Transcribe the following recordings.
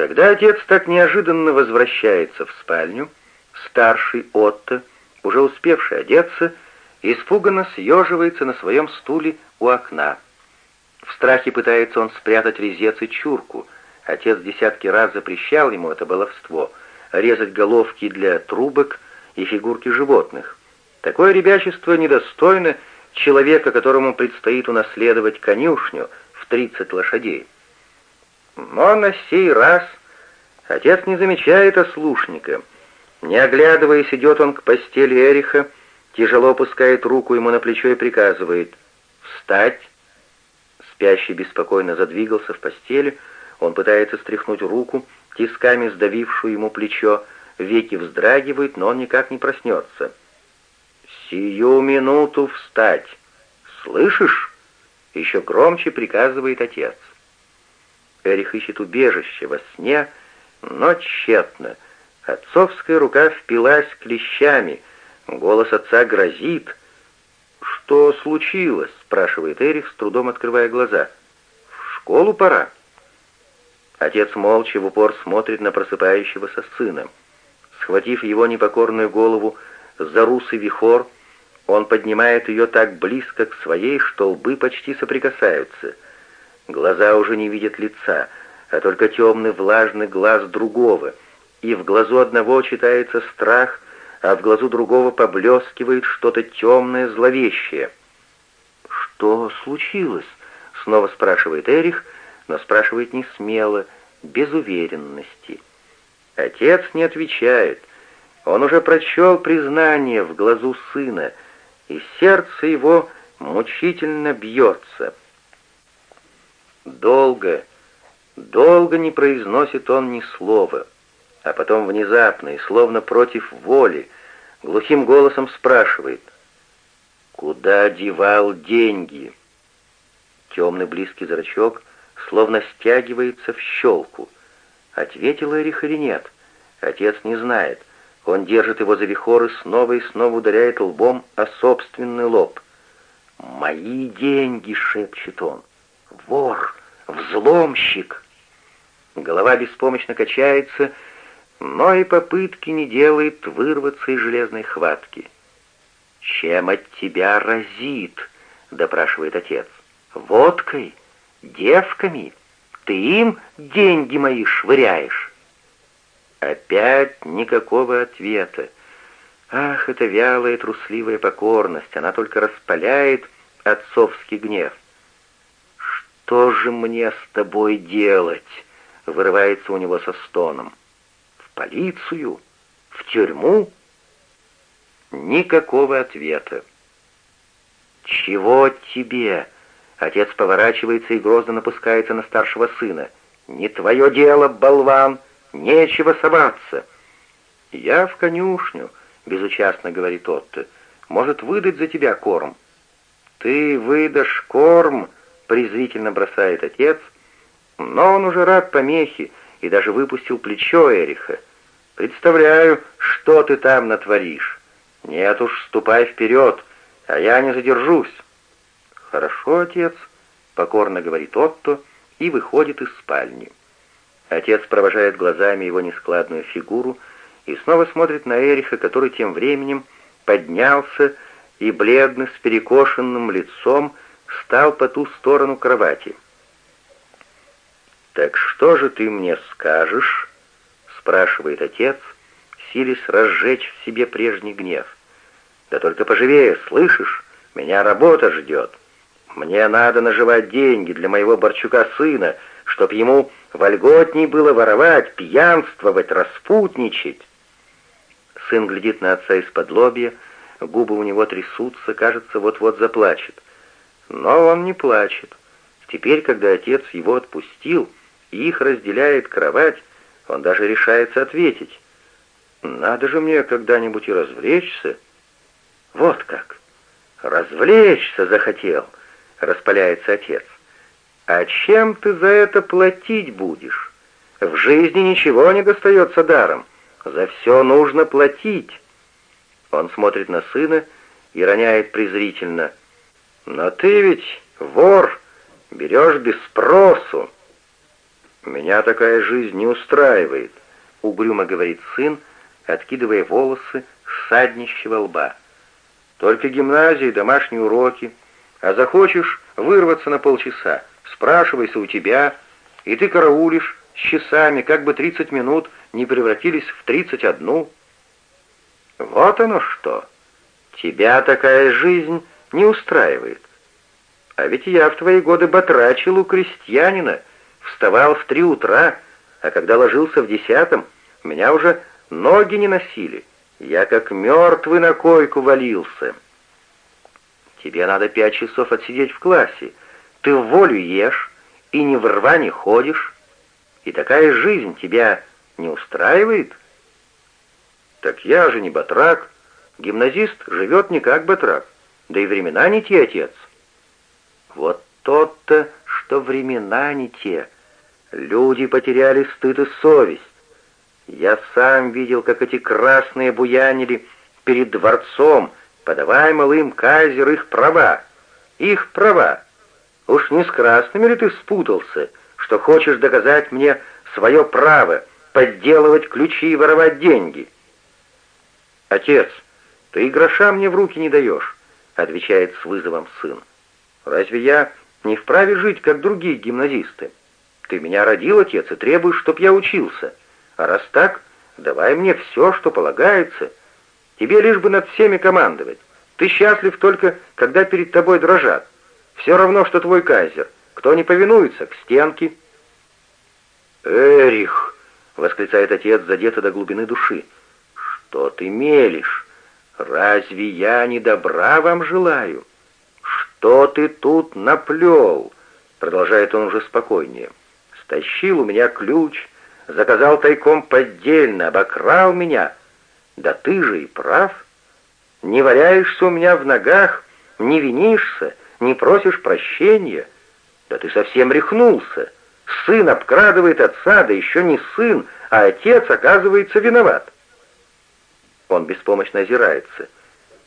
Когда отец так неожиданно возвращается в спальню, старший Отто, уже успевший одеться, испуганно съеживается на своем стуле у окна. В страхе пытается он спрятать резец и чурку. Отец десятки раз запрещал ему это баловство — резать головки для трубок и фигурки животных. Такое ребячество недостойно человека, которому предстоит унаследовать конюшню в 30 лошадей. Но на сей раз отец не замечает ослушника. Не оглядываясь, идет он к постели Эриха, тяжело опускает руку ему на плечо и приказывает «Встать!». Спящий беспокойно задвигался в постели, он пытается стряхнуть руку, тисками сдавившую ему плечо, веки вздрагивают, но он никак не проснется. «Сию минуту встать! Слышишь?» — еще громче приказывает отец. Эрих ищет убежище во сне, но тщетно. Отцовская рука впилась клещами, голос отца грозит. «Что случилось?» — спрашивает Эрих, с трудом открывая глаза. «В школу пора». Отец молча в упор смотрит на просыпающегося сына. Схватив его непокорную голову за русый вихор, он поднимает ее так близко к своей, что лбы почти соприкасаются — Глаза уже не видят лица, а только темный влажный глаз другого, и в глазу одного читается страх, а в глазу другого поблескивает что-то темное, зловещее. «Что случилось?» — снова спрашивает Эрих, но спрашивает не смело, без уверенности. Отец не отвечает. Он уже прочел признание в глазу сына, и сердце его мучительно бьется. Долго, долго не произносит он ни слова, а потом внезапно и словно против воли глухим голосом спрашивает «Куда девал деньги?» Темный близкий зрачок словно стягивается в щелку. Ответил Эрих или нет? Отец не знает. Он держит его за вихор и снова и снова ударяет лбом о собственный лоб. «Мои деньги!» — шепчет он вор, взломщик. Голова беспомощно качается, но и попытки не делает вырваться из железной хватки. «Чем от тебя разит?» — допрашивает отец. «Водкой? Девками? Ты им деньги мои швыряешь?» Опять никакого ответа. Ах, эта вялая трусливая покорность, она только распаляет отцовский гнев. «Что же мне с тобой делать?» — вырывается у него со стоном. «В полицию? В тюрьму?» Никакого ответа. «Чего тебе?» Отец поворачивается и грозно напускается на старшего сына. «Не твое дело, болван! Нечего соваться!» «Я в конюшню», — безучастно говорит Отто. «Может, выдать за тебя корм?» «Ты выдашь корм?» Презрительно бросает отец, но он уже рад помехе и даже выпустил плечо Эриха. «Представляю, что ты там натворишь. Нет уж, ступай вперед, а я не задержусь». «Хорошо, отец», — покорно говорит Отто и выходит из спальни. Отец провожает глазами его нескладную фигуру и снова смотрит на Эриха, который тем временем поднялся и, бледный, с перекошенным лицом, стал по ту сторону кровати. «Так что же ты мне скажешь?» — спрашивает отец, силясь разжечь в себе прежний гнев. «Да только поживее, слышишь? Меня работа ждет. Мне надо наживать деньги для моего Борчука сына, чтоб ему вольготней было воровать, пьянствовать, распутничать». Сын глядит на отца из-под лобья, губы у него трясутся, кажется, вот-вот заплачет. Но он не плачет. Теперь, когда отец его отпустил, и их разделяет кровать, он даже решается ответить. «Надо же мне когда-нибудь и развлечься». «Вот как! Развлечься захотел!» — распаляется отец. «А чем ты за это платить будешь? В жизни ничего не достается даром. За все нужно платить». Он смотрит на сына и роняет презрительно. Но ты ведь вор, берешь без спросу. «Меня такая жизнь не устраивает», — угрюмо говорит сын, откидывая волосы с саднищего лба. «Только гимназия домашние уроки, а захочешь вырваться на полчаса, спрашивайся у тебя, и ты караулишь с часами, как бы тридцать минут не превратились в тридцать одну». «Вот оно что! Тебя такая жизнь не устраивает. А ведь я в твои годы батрачил у крестьянина, вставал в три утра, а когда ложился в десятом, меня уже ноги не носили. Я как мертвый на койку валился. Тебе надо пять часов отсидеть в классе. Ты в волю ешь и ни в рва не ходишь. И такая жизнь тебя не устраивает? Так я же не батрак. Гимназист живет не как батрак. Да и времена не те, отец. Вот тот-то, что времена не те. Люди потеряли стыд и совесть. Я сам видел, как эти красные буянили перед дворцом, подавая малым кайзер их права. Их права. Уж не с красными ли ты спутался, что хочешь доказать мне свое право подделывать ключи и воровать деньги? Отец, ты и гроша мне в руки не даешь, отвечает с вызовом сын. Разве я не вправе жить, как другие гимназисты? Ты меня родил, отец, и требуешь, чтоб я учился. А раз так, давай мне все, что полагается. Тебе лишь бы над всеми командовать. Ты счастлив только, когда перед тобой дрожат. Все равно, что твой кайзер. Кто не повинуется, к стенке. «Эрих!» — восклицает отец, задето до глубины души. «Что ты мелешь? Разве я не добра вам желаю? Что ты тут наплел?» Продолжает он уже спокойнее. «Стащил у меня ключ, заказал тайком поддельно, обокрал меня. Да ты же и прав. Не валяешься у меня в ногах, не винишься, не просишь прощения. Да ты совсем рехнулся. Сын обкрадывает отца, да еще не сын, а отец оказывается виноват. Он беспомощно озирается.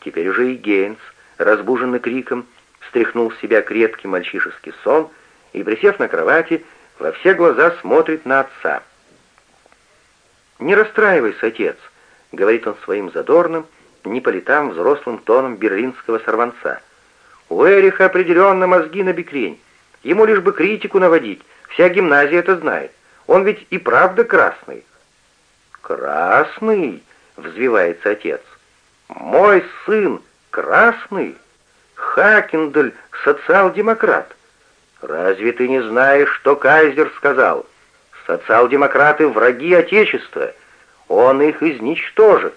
Теперь уже и Гейнс, разбуженный криком, стряхнул с себя крепкий мальчишеский сон и, присев на кровати, во все глаза смотрит на отца. «Не расстраивайся, отец», — говорит он своим задорным, не по летам взрослым тоном берлинского сорванца. «У Эриха определенно мозги на бекрень. Ему лишь бы критику наводить, вся гимназия это знает. Он ведь и правда красный». «Красный?» — взвивается отец. «Мой сын красный? Хакендель социал-демократ. Разве ты не знаешь, что Кайзер сказал?» Социал-демократы — враги Отечества. Он их изничтожит.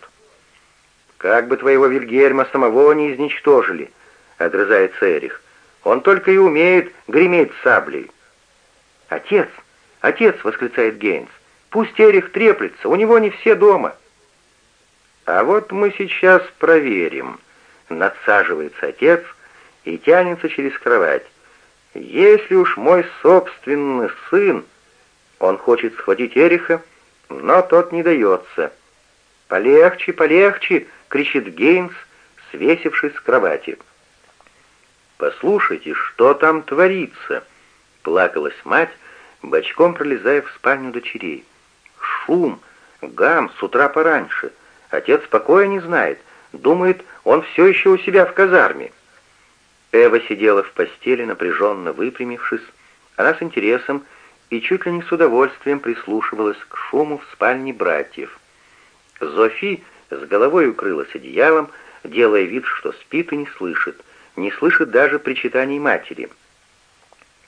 Как бы твоего Вильгельма самого не изничтожили, — огрызается Эрих. Он только и умеет греметь саблей. Отец, отец, — восклицает Гейнс, — пусть Эрих треплется, у него не все дома. А вот мы сейчас проверим. Надсаживается отец и тянется через кровать. Если уж мой собственный сын он хочет схватить Эриха, но тот не дается. «Полегче, полегче!» — кричит Гейнс, свесившись с кровати. «Послушайте, что там творится?» — плакалась мать, бочком пролезая в спальню дочерей. «Шум! Гам! С утра пораньше! Отец покоя не знает, думает, он все еще у себя в казарме». Эва сидела в постели, напряженно выпрямившись. Она с интересом и чуть ли не с удовольствием прислушивалась к шуму в спальне братьев. Зофи с головой укрылась одеялом, делая вид, что спит и не слышит, не слышит даже причитаний матери.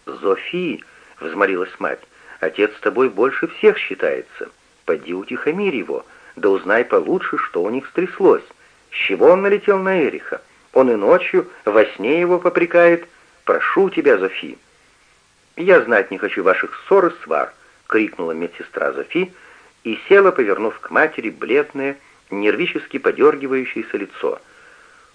«Зофи!» — взмолилась мать. «Отец с тобой больше всех считается. Поди утихомирь его, да узнай получше, что у них стряслось. С чего он налетел на Эриха? Он и ночью во сне его попрекает. Прошу тебя, Зофи!» «Я знать не хочу ваших ссор и свар», — крикнула медсестра Зофи и села, повернув к матери бледное, нервически подергивающееся лицо.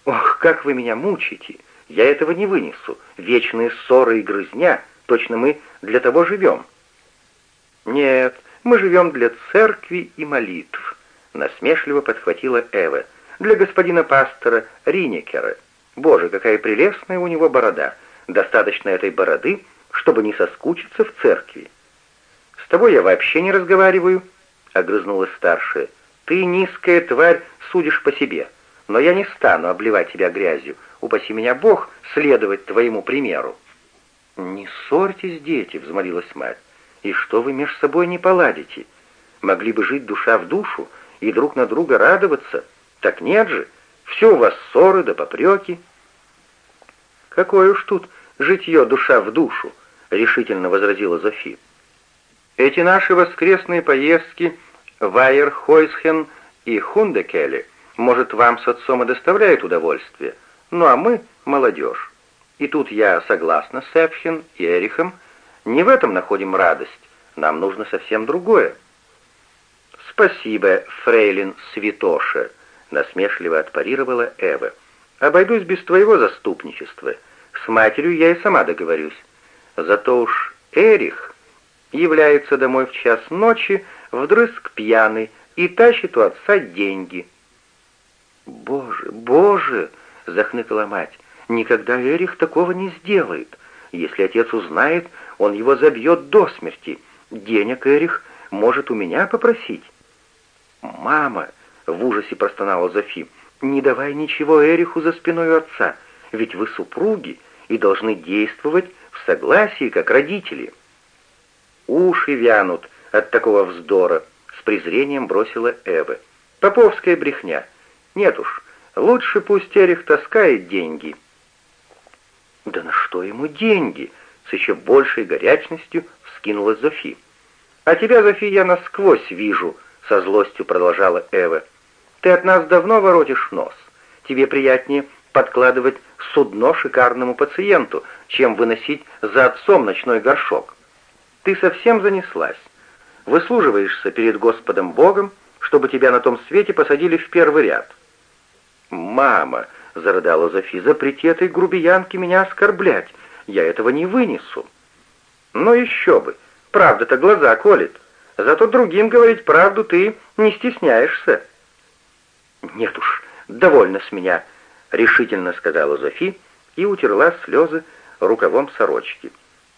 «Ох, как вы меня мучите! Я этого не вынесу. Вечные ссоры и грызня. Точно мы для того живем». «Нет, мы живем для церкви и молитв», — насмешливо подхватила Эва. «Для господина пастора Ринекера. Боже, какая прелестная у него борода! Достаточно этой бороды, чтобы не соскучиться в церкви. тобой я вообще не разговариваю», — огрызнулась старшая. «Ты, низкая тварь, судишь по себе, но я не стану обливать тебя грязью. Упаси меня Бог следовать твоему примеру». «Не ссорьтесь, дети», — взмолилась мать. «И что вы между собой не поладите? Могли бы жить душа в душу и друг на друга радоваться. Так нет же, все у вас ссоры да попреки». «Какое уж тут житье душа в душу», — решительно возразила Зофи. «Эти наши воскресные поездки в Айерхойсхен и Хундекеле, может, вам с отцом и доставляют удовольствие, ну а мы — молодежь. И тут я согласна с Эпхен и Эрихом, не в этом находим радость, нам нужно совсем другое». «Спасибо, фрейлин Святоша», — насмешливо отпарировала Эва. «Обойдусь без твоего заступничества. С матерью я и сама договорюсь. Зато уж Эрих является домой в час ночи, вдрызг пьяный, и тащит у отца деньги». «Боже, боже!» — захныкала мать. «Никогда Эрих такого не сделает. Если отец узнает, он его забьет до смерти. Денег Эрих может у меня попросить». «Мама!» — в ужасе простонала Зофи. «Не давай ничего Эриху за спиной отца, ведь вы супруги и должны действовать в согласии, как родители». «Уши вянут от такого вздора», — с презрением бросила Эва. «Поповская брехня. Нет уж, лучше пусть Эрих таскает деньги». «Да на что ему деньги?» — с еще большей горячностью вскинулась Зофи. «А тебя, Зофи, я насквозь вижу», — со злостью продолжала Эва. «Ты от нас давно воротишь нос. Тебе приятнее подкладывать судно шикарному пациенту, чем выносить за отцом ночной горшок. Ты совсем занеслась. Выслуживаешься перед Господом Богом, чтобы тебя на том свете посадили в первый ряд». «Мама», — зарыдала Зофи, — «запрети этой грубиянке меня оскорблять. Я этого не вынесу». «Ну еще бы! Правда-то глаза колет. Зато другим говорить правду ты не стесняешься». «Нет уж, довольно с меня», — решительно сказала Зофи и утерла слезы рукавом сорочки.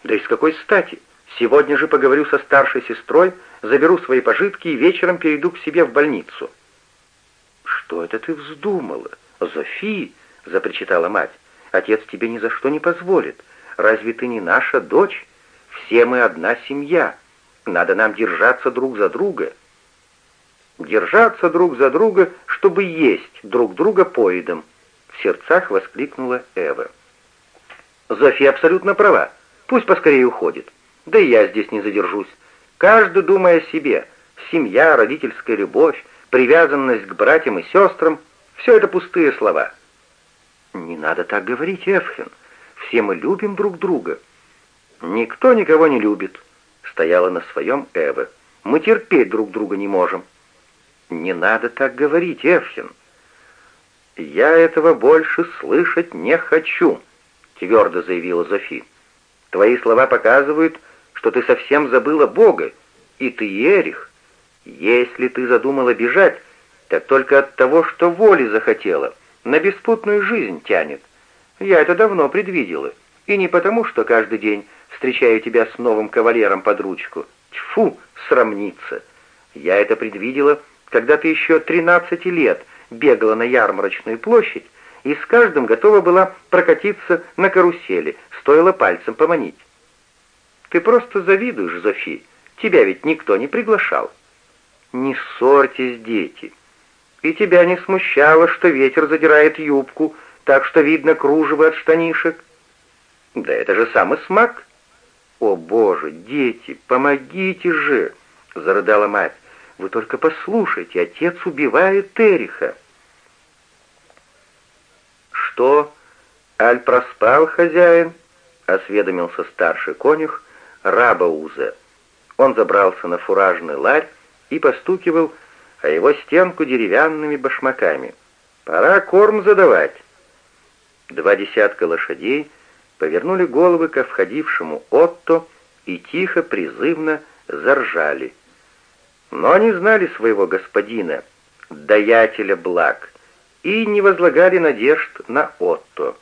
«Да и с какой стати? Сегодня же поговорю со старшей сестрой, заберу свои пожитки и вечером перейду к себе в больницу». «Что это ты вздумала? Зофи!» — запричитала мать. «Отец тебе ни за что не позволит. Разве ты не наша дочь? Все мы одна семья». Надо нам держаться друг за друга. Держаться друг за друга, чтобы есть друг друга поедом, в сердцах воскликнула Эва. Зофия абсолютно права. Пусть поскорее уходит. Да и я здесь не задержусь. Каждый думая о себе. Семья, родительская любовь, привязанность к братьям и сестрам — все это пустые слова. Не надо так говорить, Эвхен. Все мы любим друг друга. Никто никого не любит стояла на своем Эва. «Мы терпеть друг друга не можем». «Не надо так говорить, Эвхин». «Я этого больше слышать не хочу», — твердо заявила Зофи. «Твои слова показывают, что ты совсем забыла Бога, и ты, Ерих. Если ты задумала бежать, так только от того, что воли захотела, на беспутную жизнь тянет. Я это давно предвидела, и не потому, что каждый день встречаю тебя с новым кавалером под ручку. Тьфу, срамница! Я это предвидела, когда ты еще тринадцати лет бегала на ярмарочную площадь и с каждым готова была прокатиться на карусели, стоило пальцем поманить. Ты просто завидуешь, Зофи, тебя ведь никто не приглашал. Не ссорьтесь, дети. И тебя не смущало, что ветер задирает юбку, так что видно кружево от штанишек? Да это же самый смак. «О, Боже, дети, помогите же!» — зарыдала мать. «Вы только послушайте, отец убивает Эриха!» «Что? Аль проспал, хозяин?» — осведомился старший конюх раба Уза. Он забрался на фуражный ларь и постукивал о его стенку деревянными башмаками. «Пора корм задавать!» Два десятка лошадей — повернули головы ко входившему Отто и тихо, призывно заржали. Но они знали своего господина, даятеля благ, и не возлагали надежд на Отто.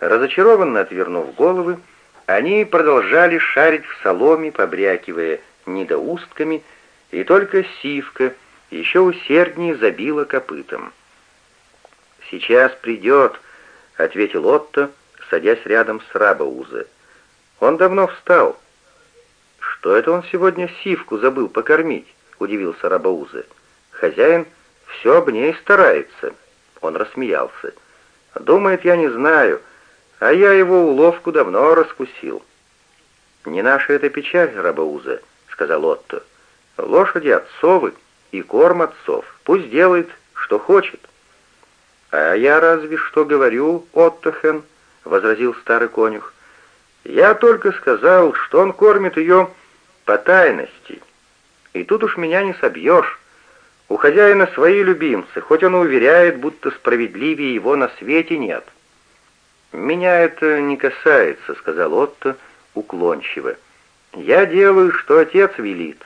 Разочарованно отвернув головы, они продолжали шарить в соломе, побрякивая недоустками, и только сивка еще усерднее забила копытом. «Сейчас придет», — ответил Отто, садясь рядом с Рабаузе. «Он давно встал». «Что это он сегодня сивку забыл покормить?» — удивился Рабаузе. «Хозяин все об ней старается». Он рассмеялся. «Думает, я не знаю, а я его уловку давно раскусил». «Не наша это печаль, Рабауза», — сказал Отто. «Лошади отцовы и корм отцов. Пусть делает, что хочет». «А я разве что говорю, Оттохен», — возразил старый конюх. «Я только сказал, что он кормит ее по тайности. И тут уж меня не собьешь. У хозяина свои любимцы, хоть он и уверяет, будто справедливее его на свете нет». «Меня это не касается», — сказал Отто уклончиво. «Я делаю, что отец велит».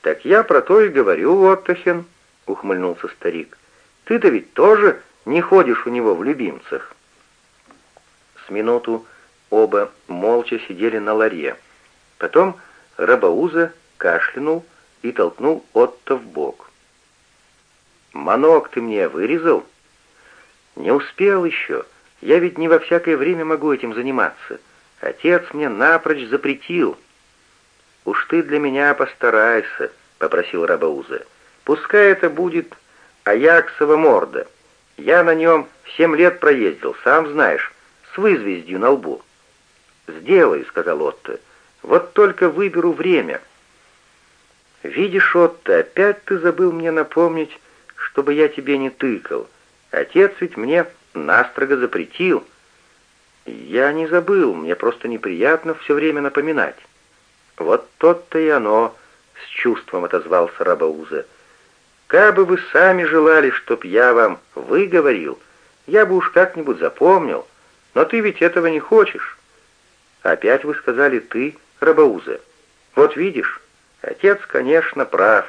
«Так я про то и говорю, Оттохен», — ухмыльнулся старик. «Ты-то ведь тоже не ходишь у него в любимцах». Минуту оба молча сидели на ларе. Потом Рабауза кашлянул и толкнул Отто в бок. «Манок ты мне вырезал?» «Не успел еще. Я ведь не во всякое время могу этим заниматься. Отец мне напрочь запретил». «Уж ты для меня постарайся», — попросил Рабауза. «Пускай это будет Аяксова морда». Я на нем семь лет проездил, сам знаешь, с вызвездью на лбу». «Сделай», — сказал Отто, — «вот только выберу время». «Видишь, Отто, опять ты забыл мне напомнить, чтобы я тебе не тыкал. Отец ведь мне настрого запретил». «Я не забыл, мне просто неприятно все время напоминать». «Вот тот-то и оно», — с чувством отозвался Рабауза. Кабы вы сами желали, чтоб я вам выговорил, я бы уж как-нибудь запомнил, но ты ведь этого не хочешь. Опять вы сказали «ты», Рабауза. Вот видишь, отец, конечно, прав.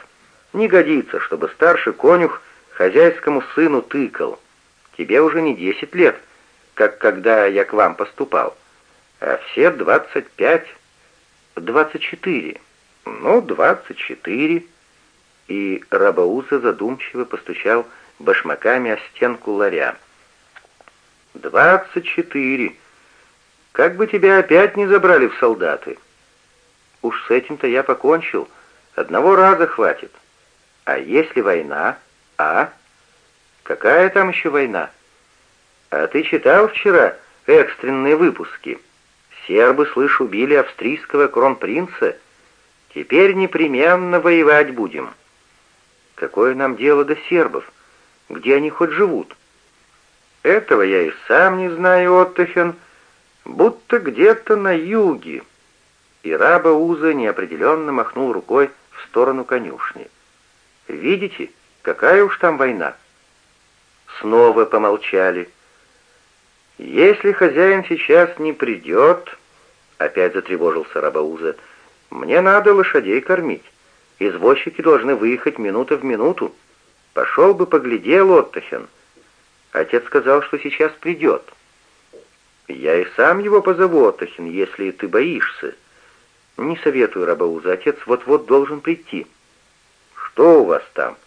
Не годится, чтобы старший конюх хозяйскому сыну тыкал. Тебе уже не десять лет, как когда я к вам поступал, а все двадцать пять, двадцать четыре. Ну, двадцать четыре и Рабауза задумчиво постучал башмаками о стенку ларя. «Двадцать четыре! Как бы тебя опять не забрали в солдаты!» «Уж с этим-то я покончил. Одного раза хватит. А если война? А? Какая там еще война? А ты читал вчера экстренные выпуски? Сербы, слышь, убили австрийского кронпринца. Теперь непременно воевать будем». Какое нам дело до сербов? Где они хоть живут? Этого я и сам не знаю, Оттахен. Будто где-то на юге. И раба Уза неопределенно махнул рукой в сторону конюшни. Видите, какая уж там война? Снова помолчали. «Если хозяин сейчас не придет...» — опять затревожился Рабауза. «Мне надо лошадей кормить. Извозчики должны выехать минута в минуту. Пошел бы, поглядел, Оттахен. Отец сказал, что сейчас придет. Я и сам его позову, Оттахен, если ты боишься. Не советую, Рабауза, отец вот-вот должен прийти. Что у вас там?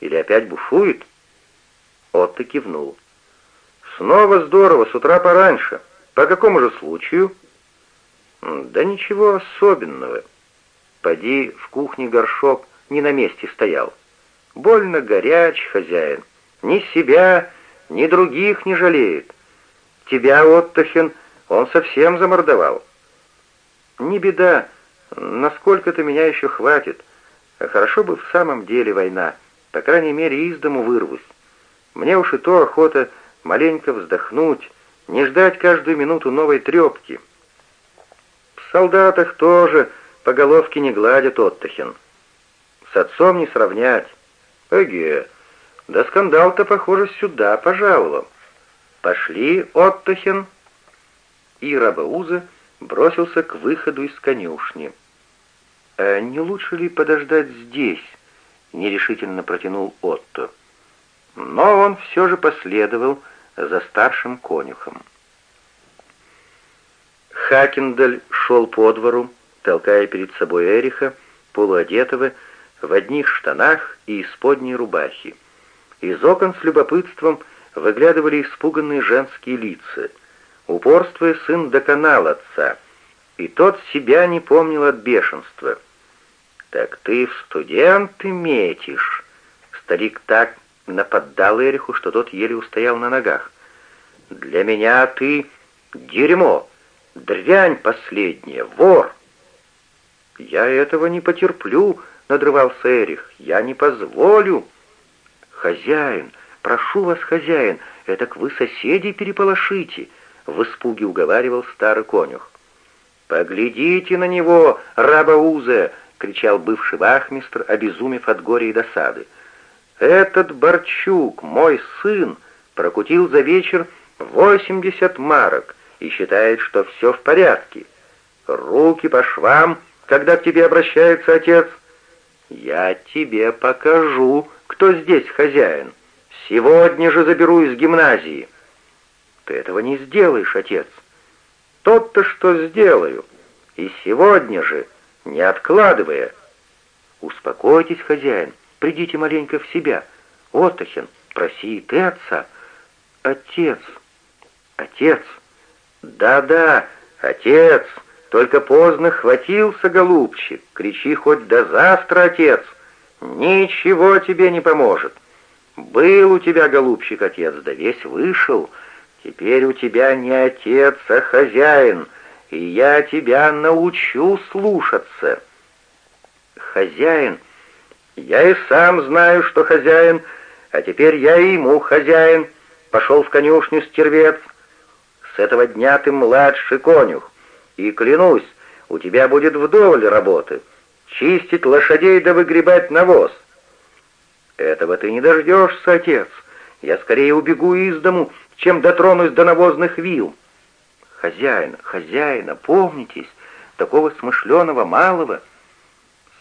Или опять бушует? Отто кивнул. Снова здорово, с утра пораньше. По какому же случаю? Да ничего особенного. Поди, в кухне горшок не на месте стоял. Больно горяч хозяин. Ни себя, ни других не жалеет. Тебя, Оттахен, он совсем замордовал. Не беда, насколько-то меня еще хватит. Хорошо бы в самом деле война. По крайней мере, из дому вырвусь. Мне уж и то охота маленько вздохнуть, не ждать каждую минуту новой трепки. В солдатах тоже по головке не гладят Оттахин. С отцом не сравнять. Эге, да скандал-то, похоже, сюда пожаловал. Пошли, Оттахин. И Рабауза бросился к выходу из конюшни. «А не лучше ли подождать здесь?» — нерешительно протянул Отто. Но он все же последовал за старшим конюхом. Хакендаль шел по двору, толкая перед собой Эриха, полуодетого, в одних штанах и исподней рубахи. Из окон с любопытством выглядывали испуганные женские лица. Упорствуя, сын доконал отца, и тот себя не помнил от бешенства. «Так ты в студенты метишь!» Старик так нападал Эриху, что тот еле устоял на ногах. «Для меня ты дерьмо, дрянь последняя, вор!» «Я этого не потерплю», — надрывался Эрих. «Я не позволю». «Хозяин, прошу вас, хозяин, этак вы соседей переполошите», — в испуге уговаривал старый конюх. «Поглядите на него, раба Узе!» — кричал бывший вахмистр, обезумев от горя и досады. «Этот Борчук, мой сын, прокутил за вечер восемьдесят марок и считает, что все в порядке. Руки по швам!» когда к тебе обращается отец. Я тебе покажу, кто здесь хозяин. Сегодня же заберу из гимназии. Ты этого не сделаешь, отец. Тот-то что сделаю. И сегодня же, не откладывая. Успокойтесь, хозяин, придите маленько в себя. Отохин, проси и ты отца. Отец, отец, да-да, отец, только поздно хватился, голубчик. Кричи хоть до завтра, отец. Ничего тебе не поможет. Был у тебя, голубчик, отец, да весь вышел. Теперь у тебя не отец, а хозяин, и я тебя научу слушаться. Хозяин, я и сам знаю, что хозяин, а теперь я и ему хозяин. Пошел в конюшню стервец. С этого дня ты младший конюх. И клянусь, у тебя будет вдоволь работы. Чистить лошадей да выгребать навоз. Этого ты не дождешься, отец. Я скорее убегу из дому, чем дотронусь до навозных вил. Хозяин, хозяина, помнитесь, такого смышленого малого.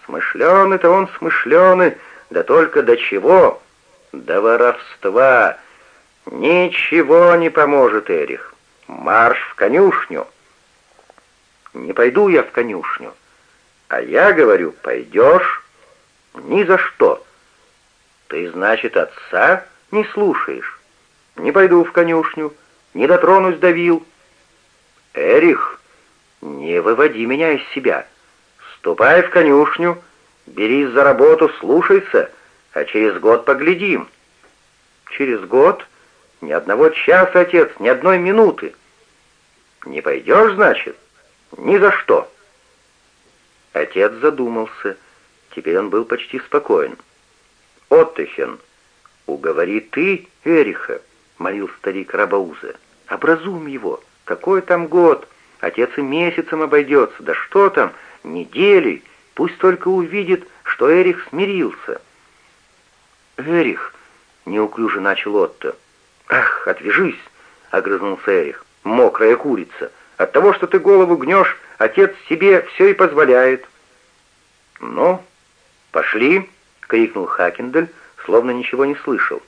Смышленый-то он смышленый, да только до чего? До воровства. Ничего не поможет, Эрих. Марш в конюшню. Не пойду я в конюшню. А я говорю, пойдешь? Ни за что. Ты, значит, отца не слушаешь. Не пойду в конюшню, не дотронусь до вил. Эрих, не выводи меня из себя. Ступай в конюшню, берись за работу, слушайся, а через год поглядим. Через год? Ни одного часа, отец, ни одной минуты. Не пойдешь, значит? Ни за что!» Отец задумался. Теперь он был почти спокоен. «Оттыхен, уговори ты Эриха», — молил старик Рабауза. «Образум его. Какой там год? Отец и месяцем обойдется. Да что там, недели. Пусть только увидит, что Эрих смирился». «Эрих», — неуклюже начал Отто. «Ах, отвяжись!» — огрызнулся Эрих. «Мокрая курица! От того, что ты голову гнешь, отец себе все и позволяет». «Ну, пошли!» — крикнул Хакендель, словно ничего не слышал.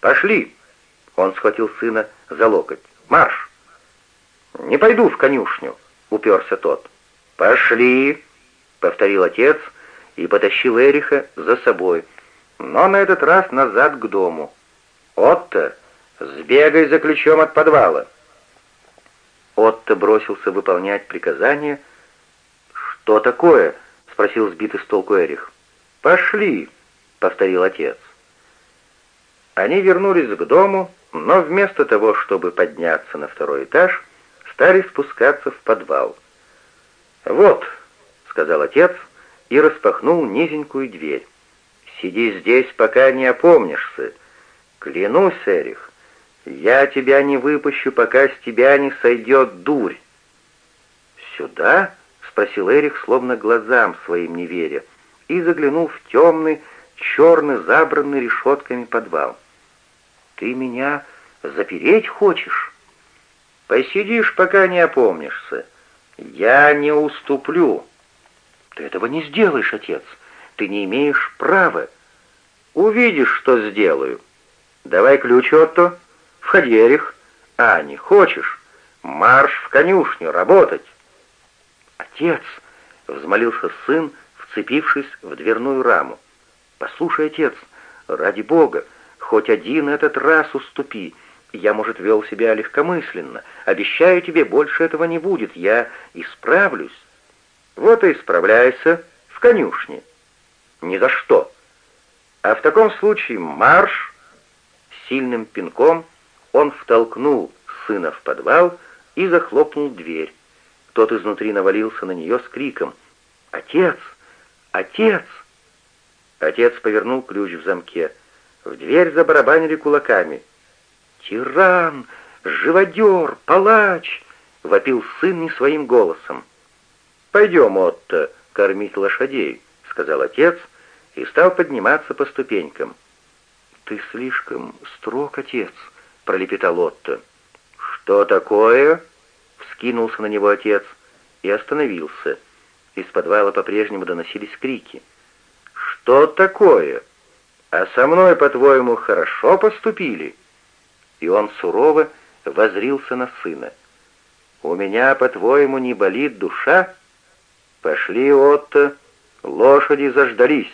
«Пошли!» — он схватил сына за локоть. «Марш!» «Не пойду в конюшню!» — уперся тот. «Пошли!» — повторил отец и потащил Эриха за собой, но на этот раз назад к дому. «Отто, сбегай за ключом от подвала!» Отто бросился выполнять приказание. «Что такое?» — спросил сбитый с толку Эрих. «Пошли!» — повторил отец. Они вернулись к дому, но вместо того, чтобы подняться на второй этаж, стали спускаться в подвал. «Вот», — сказал отец и распахнул низенькую дверь. «Сиди здесь, пока не опомнишься. Клянусь, Эрих, я тебя не выпущу, пока с тебя не сойдет дурь». «Сюда?» — спросил Эрих, словно глазам своим не веря, и заглянул в темный, черный, забранный решетками подвал. «Ты меня запереть хочешь?» «Посидишь, пока не опомнишься. Я не уступлю». «Ты этого не сделаешь, отец. Ты не имеешь права». «Увидишь, что сделаю. Давай ключ, Отто». Входи, Эрих. А, не хочешь? Марш в конюшню, работать. Отец, взмолился сын, вцепившись в дверную раму. «Послушай, отец, ради бога, хоть один этот раз уступи. Я, может, вел себя легкомысленно. Обещаю тебе, больше этого не будет. Я исправлюсь». «Вот и исправляйся в конюшне». «Ни за что». «А в таком случае марш!» Сильным пинком он втолкнул сына в подвал и захлопнул дверь. Тот изнутри навалился на нее с криком «Отец! Отец!» Отец повернул ключ в замке. В дверь забарабанили кулаками. «Тиран! Живодер! Палач!» — вопил сын не своим голосом. «Пойдем, Отто, кормить лошадей», — сказал отец и стал подниматься по ступенькам. «Ты слишком строг, отец», — пролепетал Отто. «Что такое?» — вскинулся на него отец и остановился. Из подвала по-прежнему доносились крики. «Что такое? А со мной, по-твоему, хорошо поступили?» И он сурово возрился на сына. «У меня, по-твоему, не болит душа? Пошли, Отто, лошади заждались».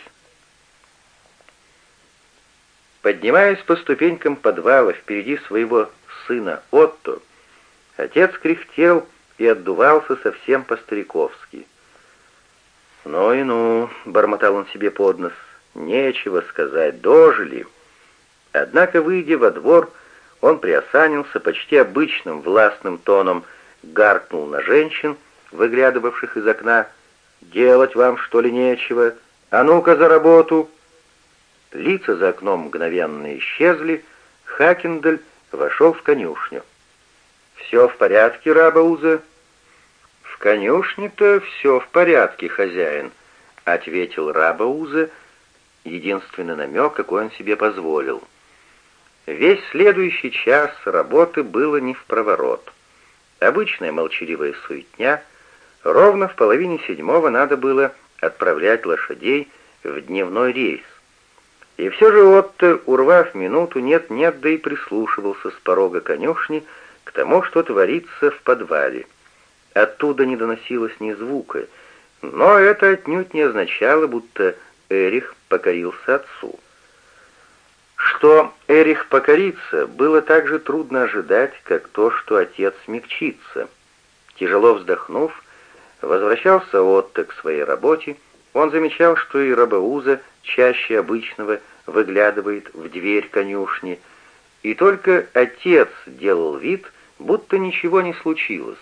Поднимаясь по ступенькам подвала впереди своего сына Отто, отец кряхтел и отдувался совсем по-стариковски. «Ну и ну», — бормотал он себе под нос, — «нечего сказать, дожили». Однако, выйдя во двор, он приосанился почти обычным властным тоном, гаркнул на женщин, выглядывавших из окна. «Делать вам, что ли, нечего? А ну-ка за работу!» Лица за окном мгновенно исчезли, Хакендель вошел в конюшню. «Все в порядке, Рабауза?» «В конюшне-то все в порядке, хозяин», — ответил Рабауза, единственный намек, какой он себе позволил. Весь следующий час работы было не в проворот. Обычная молчаливая суетня. Ровно в половине седьмого надо было отправлять лошадей в дневной рейс. И все же Отто, урвав минуту, нет-нет, да и прислушивался с порога конюшни к тому, что творится в подвале. Оттуда не доносилось ни звука, но это отнюдь не означало, будто Эрих покорился отцу. Что Эрих покорится, было так же трудно ожидать, как то, что отец смягчится. Тяжело вздохнув, возвращался Отто к своей работе, он замечал, что и Рабауза чаще обычного выглядывает в дверь конюшни, и только отец делал вид, будто ничего не случилось.